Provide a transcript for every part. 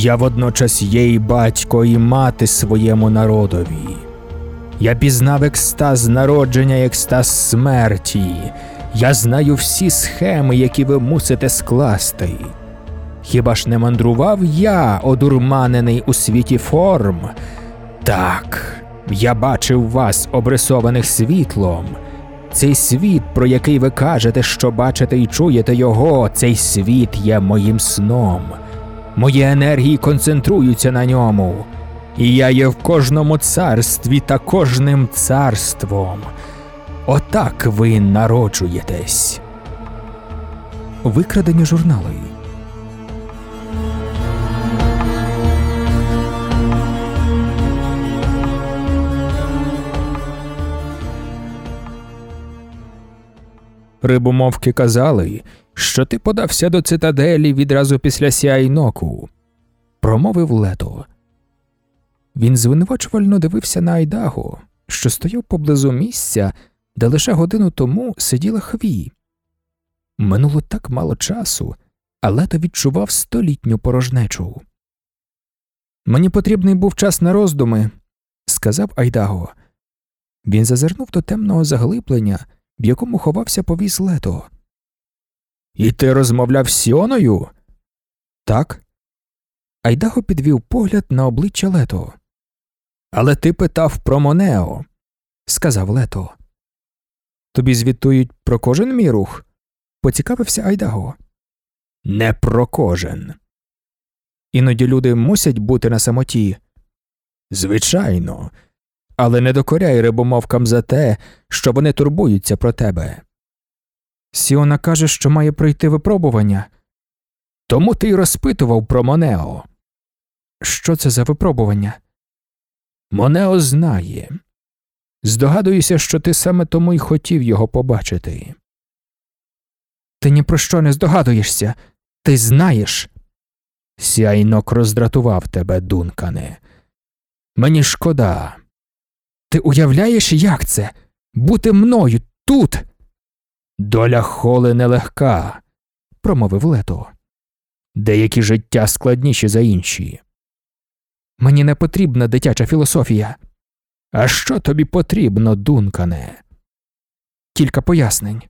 Я водночас є і батько, і мати своєму народові. Я пізнав екстаз народження і екстаз смерті. Я знаю всі схеми, які ви мусите скласти. Хіба ж не мандрував я, одурманений у світі форм? Так, я бачив вас, обрисованих світлом. Цей світ, про який ви кажете, що бачите і чуєте його, цей світ є моїм сном. Мої енергії концентруються на ньому, і я є в кожному царстві та кожним царством. Отак ви народжуєтесь. Викрадені журнали. Рибомовки казали, що ти подався до цитаделі відразу після сяйноку, промовив лето. Він звинувачувально дивився на Айдаго, що стояв поблизу місця, де лише годину тому сиділа хві. Минуло так мало часу, а лето відчував столітню порожнечу. Мені потрібний був час на роздуми, сказав Айдаго. Він зазирнув до темного заглиблення, в якому ховався повіз лето. І ти розмовляв з Сіоною? Так. Айдаго підвів погляд на обличчя Лето. Але ти питав про Монео, сказав Лето. Тобі звітують про кожен мій рух? поцікавився Айдаго. Не про кожен. Іноді люди мусять бути на самоті. Звичайно, але не докоряй рибомовкам за те, що вони турбуються про тебе. Сіона каже, що має пройти випробування. Тому ти й розпитував про Монео. Що це за випробування? Монео знає. Здогадуюся, що ти саме тому й хотів його побачити. Ти ні про що не здогадуєшся. Ти знаєш. Сяйнок роздратував тебе, дункане. Мені шкода. Ти уявляєш, як це бути мною тут? Доля холи нелегка, промовив лето. Деякі життя складніші за інші. Мені не потрібна дитяча філософія. А що тобі потрібно, дункане? Кілька пояснень.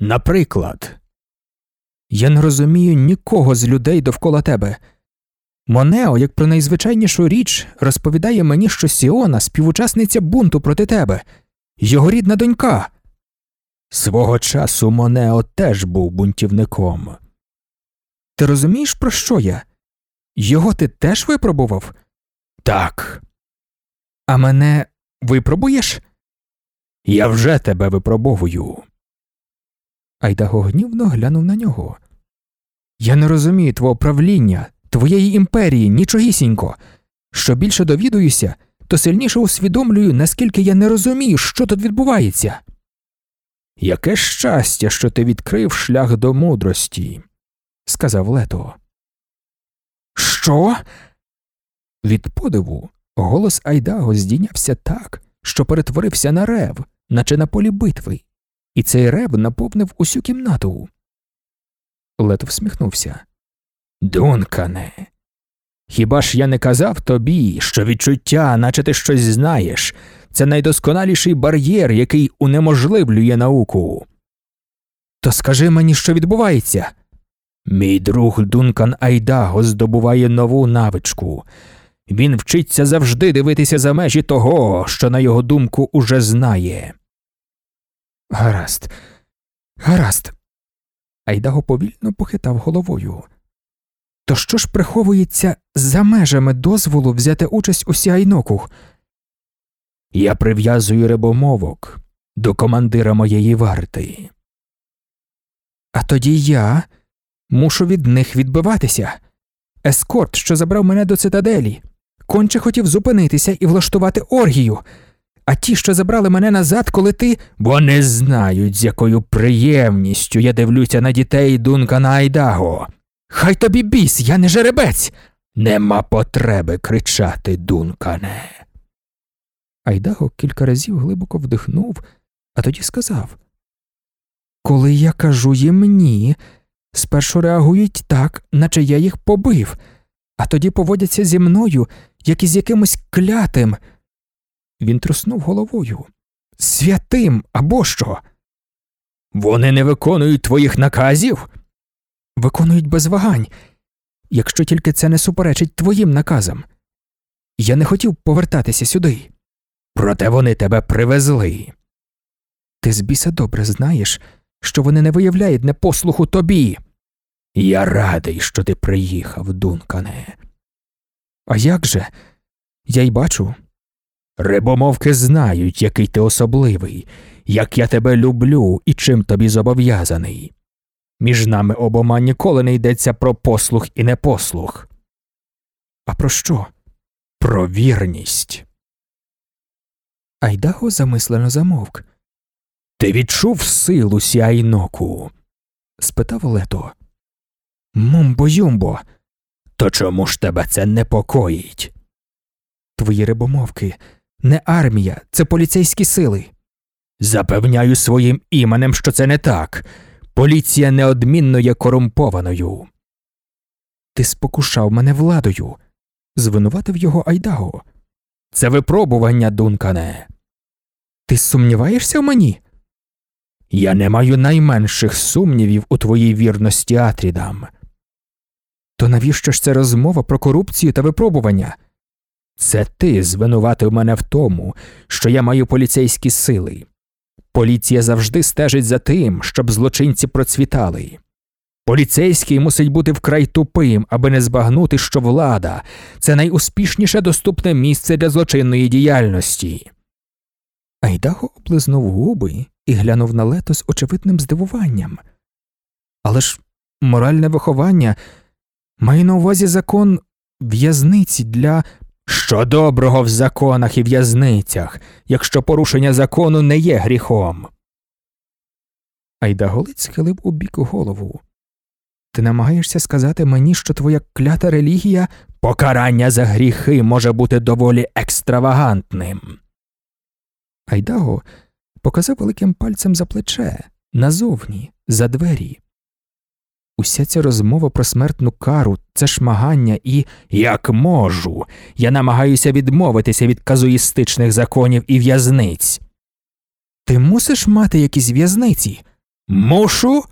Наприклад, я не розумію нікого з людей довкола тебе. Монео, як про найзвичайнішу річ, розповідає мені, що Сіона співучасниця бунту проти тебе, його рідна донька. Свого часу Монео теж був бунтівником. Ти розумієш, про що я? Його ти теж випробував? Так. А мене випробуєш? Я вже тебе випробовую. Айдаго гнівно глянув на нього. Я не розумію твого правління, твоєї імперії, нічогісінько. Що більше довідуюся, то сильніше усвідомлюю, наскільки я не розумію, що тут відбувається. Яке щастя, що ти відкрив шлях до мудрості, сказав Лето. Що? Від подиву голос Айдаго здійнявся так, що перетворився на рев, наче на полі битви, і цей рев наповнив усю кімнату. Лето всміхнувся. Дункане, хіба ж я не казав тобі, що відчуття, наче ти щось знаєш, це найдосконаліший бар'єр, який унеможливлює науку. То скажи мені, що відбувається. Мій друг Дункан Айдаго здобуває нову навичку. Він вчиться завжди дивитися за межі того, що, на його думку, уже знає. Гаразд, гаразд. Айдаго повільно похитав головою. То що ж приховується за межами дозволу взяти участь у сяйноку? Я прив'язую рибомовок до командира моєї варти. А тоді я мушу від них відбиватися. Ескорт, що забрав мене до цитаделі, конче хотів зупинитися і влаштувати оргію, а ті, що забрали мене назад, коли ти. Вони знають, з якою приємністю я дивлюся на дітей Дункана Айдаго. Хай тобі біс, я не жеребець. Нема потреби кричати, Дункане. Айдаго кілька разів глибоко вдихнув, а тоді сказав Коли я кажу їм ні, спершу реагують так, наче я їх побив, а тоді поводяться зі мною, як із якимось клятим. Він труснув головою. Святим або що? Вони не виконують твоїх наказів? Виконують без вагань, якщо тільки це не суперечить твоїм наказам. Я не хотів повертатися сюди. Проте вони тебе привезли. Ти з біса добре знаєш, що вони не виявляють непослуху тобі. Я радий, що ти приїхав, Дункане. А як же? Я й бачу. Рибомовки знають, який ти особливий, як я тебе люблю і чим тобі зобов'язаний. Між нами обома ніколи не йдеться про послух і непослух. А про що? Про вірність. Айдаго замислено замовк. Ти відчув силу сяйноку? спитав Лето. Мумбо юмбо. То чому ж тебе це непокоїть? Твої рибомовки не армія, це поліцейські сили. Запевняю своїм іменем, що це не так. Поліція неодмінно є корумпованою. Ти спокушав мене владою, звинуватив його Айдаго. Це випробування, Дункане. Ти сумніваєшся в мені? Я не маю найменших сумнівів у твоїй вірності Атрідам. То навіщо ж це розмова про корупцію та випробування? Це ти звинуватив мене в тому, що я маю поліцейські сили. Поліція завжди стежить за тим, щоб злочинці процвітали. Поліцейський мусить бути вкрай тупим, аби не збагнути, що влада це найуспішніше доступне місце для злочинної діяльності. Айдаго облизнув губи і глянув на лето з очевидним здивуванням. Але ж моральне виховання має на увазі закон в'язниці для що доброго в законах і в'язницях, якщо порушення закону не є гріхом. Айдаголиць схилив у бік голову. Ти намагаєшся сказати мені, що твоя клята релігія покарання за гріхи може бути доволі екстравагантним. Айдаго показав великим пальцем за плече, назовні, за двері. Уся ця розмова про смертну кару, це шмагання і як можу, я намагаюся відмовитися від казуїстичних законів і в'язниць. Ти мусиш мати якісь в'язниці? Мушу?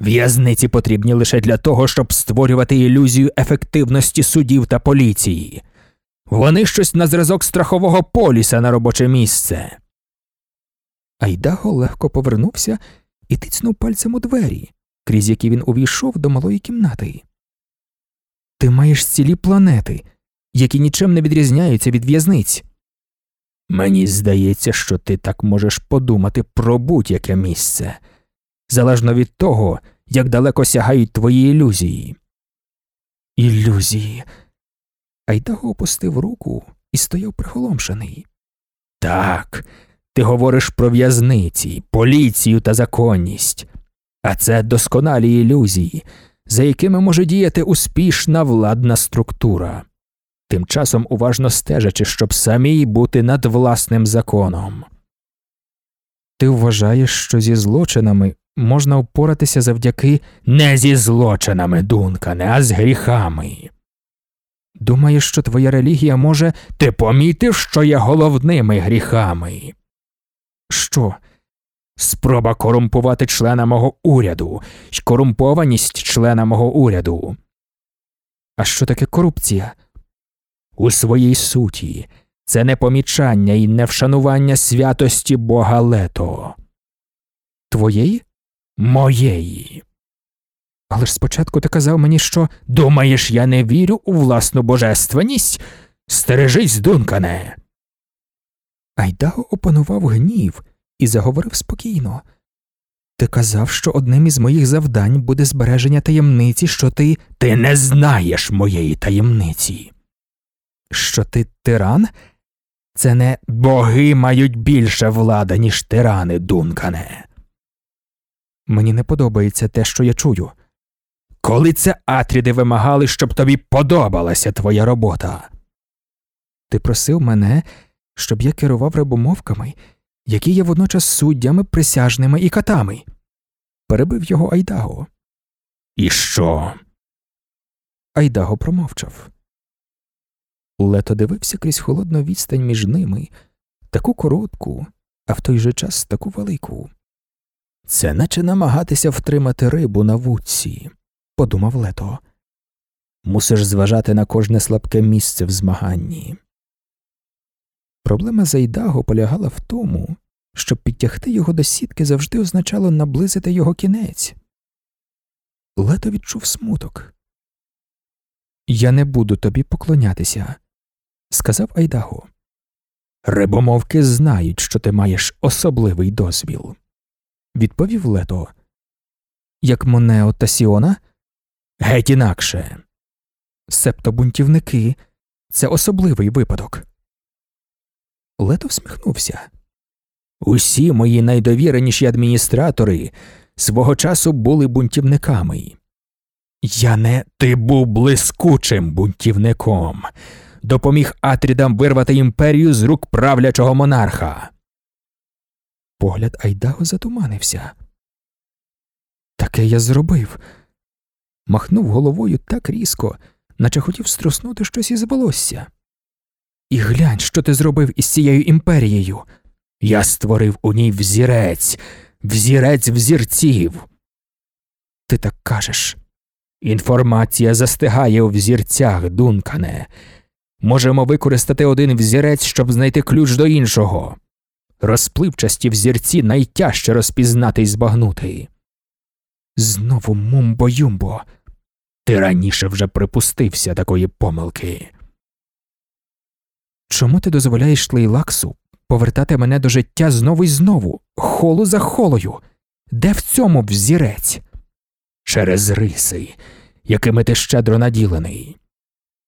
В'язниці потрібні лише для того, щоб створювати ілюзію ефективності судів та поліції. Вони щось на зразок страхового поліса на робоче місце. Айдаго легко повернувся і тицнув пальцем у двері крізь які він увійшов до малої кімнати. Ти маєш цілі планети, які нічим не відрізняються від в'язниць. Мені здається, що ти так можеш подумати про будь-яке місце, залежно від того, як далеко сягають твої ілюзії. Ілюзії. Айдаго опустив руку і стояв приголомшений. Так, ти говориш про в'язниці, поліцію та законність. А це досконалі ілюзії, за якими може діяти успішна владна структура, тим часом уважно стежачи, щоб самій бути над власним законом. Ти вважаєш, що зі злочинами можна впоратися завдяки не зі злочинами, Дункане, а з гріхами. Думаєш, що твоя релігія може ти помітив, що є головними гріхами? Що? Спроба корумпувати члена мого уряду, корумпованість члена мого уряду. А що таке корупція? У своїй суті це непомічання і невшанування святості Бога Лето. Твоєї? Моєї. Але ж спочатку ти казав мені, що думаєш, я не вірю у власну божественність? Стережись, дункане. Айдаго опанував гнів і заговорив спокійно. Ти казав, що одним із моїх завдань буде збереження таємниці, що ти. Ти не знаєш моєї таємниці. Що ти тиран? Це не боги мають більше влада, ніж тирани, Дункане. Мені не подобається те, що я чую. Коли це Атріди вимагали, щоб тобі подобалася твоя робота. Ти просив мене, щоб я керував рибомовками які є водночас суддями, присяжними і катами. Перебив його Айдаго. І що? Айдаго промовчав. Лето дивився крізь холодну відстань між ними, таку коротку, а в той же час таку велику. Це наче намагатися втримати рибу на вудці, подумав Лето. Мусиш зважати на кожне слабке місце в змаганні. Проблема Зайдаго полягала в тому, щоб підтягти його до сітки завжди означало наблизити його кінець. Лето відчув смуток. Я не буду тобі поклонятися, сказав Айдаго. Рибомовки знають, що ти маєш особливий дозвіл, відповів Лето. Як Монео та Сіона? Геть інакше. Себто бунтівники це особливий випадок. Лето всміхнувся. Усі мої найдовіреніші адміністратори свого часу були бунтівниками. Я не ти був блискучим бунтівником, допоміг Атрідам вирвати імперію з рук правлячого монарха. Погляд Айдаго затуманився. Таке я зробив. Махнув головою так різко, наче хотів струснути щось із волосся. І глянь, що ти зробив із цією імперією. Я створив у ній взірець, взірець взірців. Ти так кажеш. Інформація застигає у взірцях, дункане. Можемо використати один взірець, щоб знайти ключ до іншого. Розпливчасті взірці найтяжче розпізнати і збагнути. Знову мумбо юмбо. Ти раніше вже припустився такої помилки. Чому ти дозволяєш Тлейлаксу повертати мене до життя знову і знову, холу за холою? Де в цьому взірець? Через риси, якими ти щедро наділений.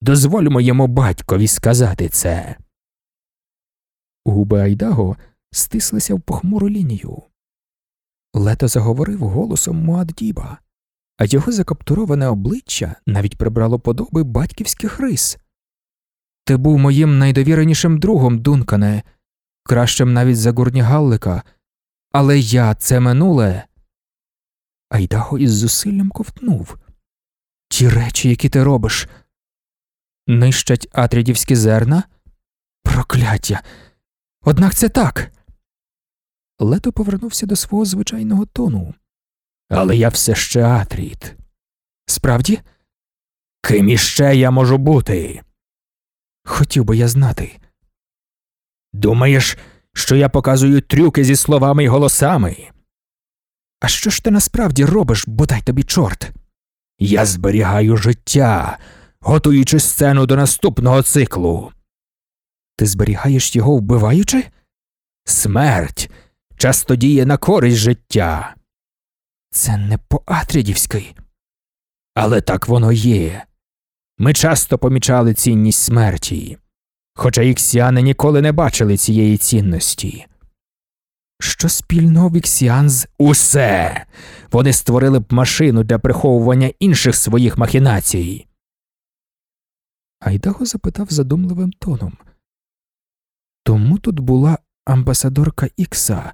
Дозволь моєму батькові сказати це. Губи Айдаго стислися в похмуру лінію. Лето заговорив голосом Муаддіба, а його закаптуроване обличчя навіть прибрало подоби батьківських рис. Ти був моїм найдовіренішим другом, Дункане, кращим навіть за Гурнігаллика, але я це минуле. Айдаго із зусиллям ковтнув. Ті речі, які ти робиш, нищать атрідівські зерна? Прокляття. Однак це так. Лето повернувся до свого звичайного тону. Але я все ще Атрід. Справді? Ким іще я можу бути? Хотів би я знати. Думаєш, що я показую трюки зі словами й голосами? А що ж ти насправді робиш, бодай тобі чорт? Я зберігаю життя, готуючи сцену до наступного циклу. Ти зберігаєш його вбиваючи? Смерть часто діє на користь життя. Це не по Атрідівськи. Але так воно є. Ми часто помічали цінність смерті, хоча іксіани ніколи не бачили цієї цінності. Що спільного віксіан з усе. Вони створили б машину для приховування інших своїх махінацій. Айдаго запитав задумливим тоном. Тому тут була амбасадорка Ікса.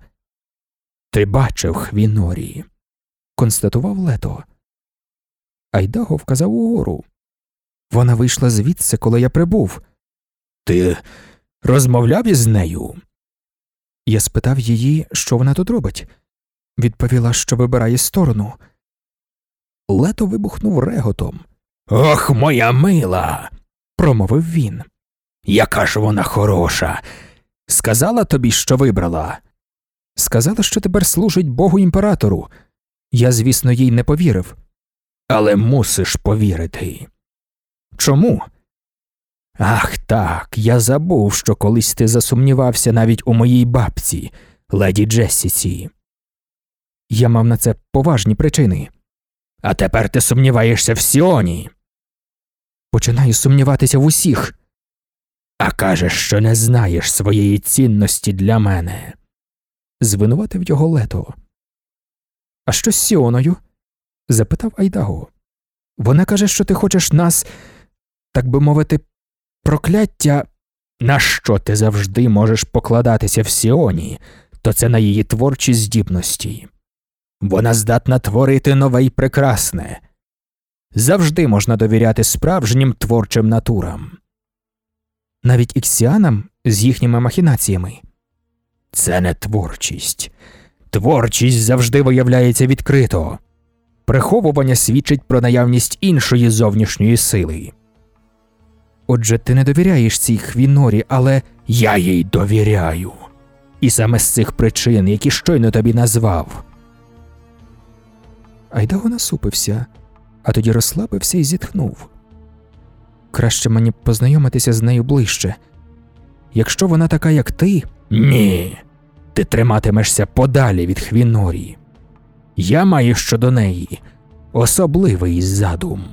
Ти бачив Хвінорі, констатував Лето. Айдаго вказав угору. Вона вийшла звідси, коли я прибув. Ти розмовляв із нею? Я спитав її, що вона тут робить. Відповіла, що вибирає сторону. Лето вибухнув реготом. Ох, моя мила. промовив він. Яка ж вона хороша. Сказала тобі, що вибрала. Сказала, що тепер служить Богу імператору. Я, звісно, їй не повірив. Але мусиш повірити. Чому? Ах так, я забув, що колись ти засумнівався навіть у моїй бабці, леді Джессіці. Я мав на це поважні причини. А тепер ти сумніваєшся в Сіоні. Починаю сумніватися в усіх. А кажеш, що не знаєш своєї цінності для мене. Звинуватив його лето. А що з Сіоною? запитав Айдаго. Вона каже, що ти хочеш нас, так би мовити, прокляття. На що ти завжди можеш покладатися в Сіоні, то це на її творчі здібності. Вона здатна творити нове й прекрасне. Завжди можна довіряти справжнім творчим натурам. Навіть іксіанам з їхніми махінаціями. Це не творчість. Творчість завжди виявляється відкрито. Приховування свідчить про наявність іншої зовнішньої сили. Отже, ти не довіряєш цій хвінорі, але я їй довіряю. І саме з цих причин, які щойно тобі назвав. Айдаго насупився, а тоді розслабився і зітхнув. Краще мені познайомитися з нею ближче. Якщо вона така, як ти. Ні. Ти триматимешся подалі від Хвінорі. Я маю щодо неї особливий задум.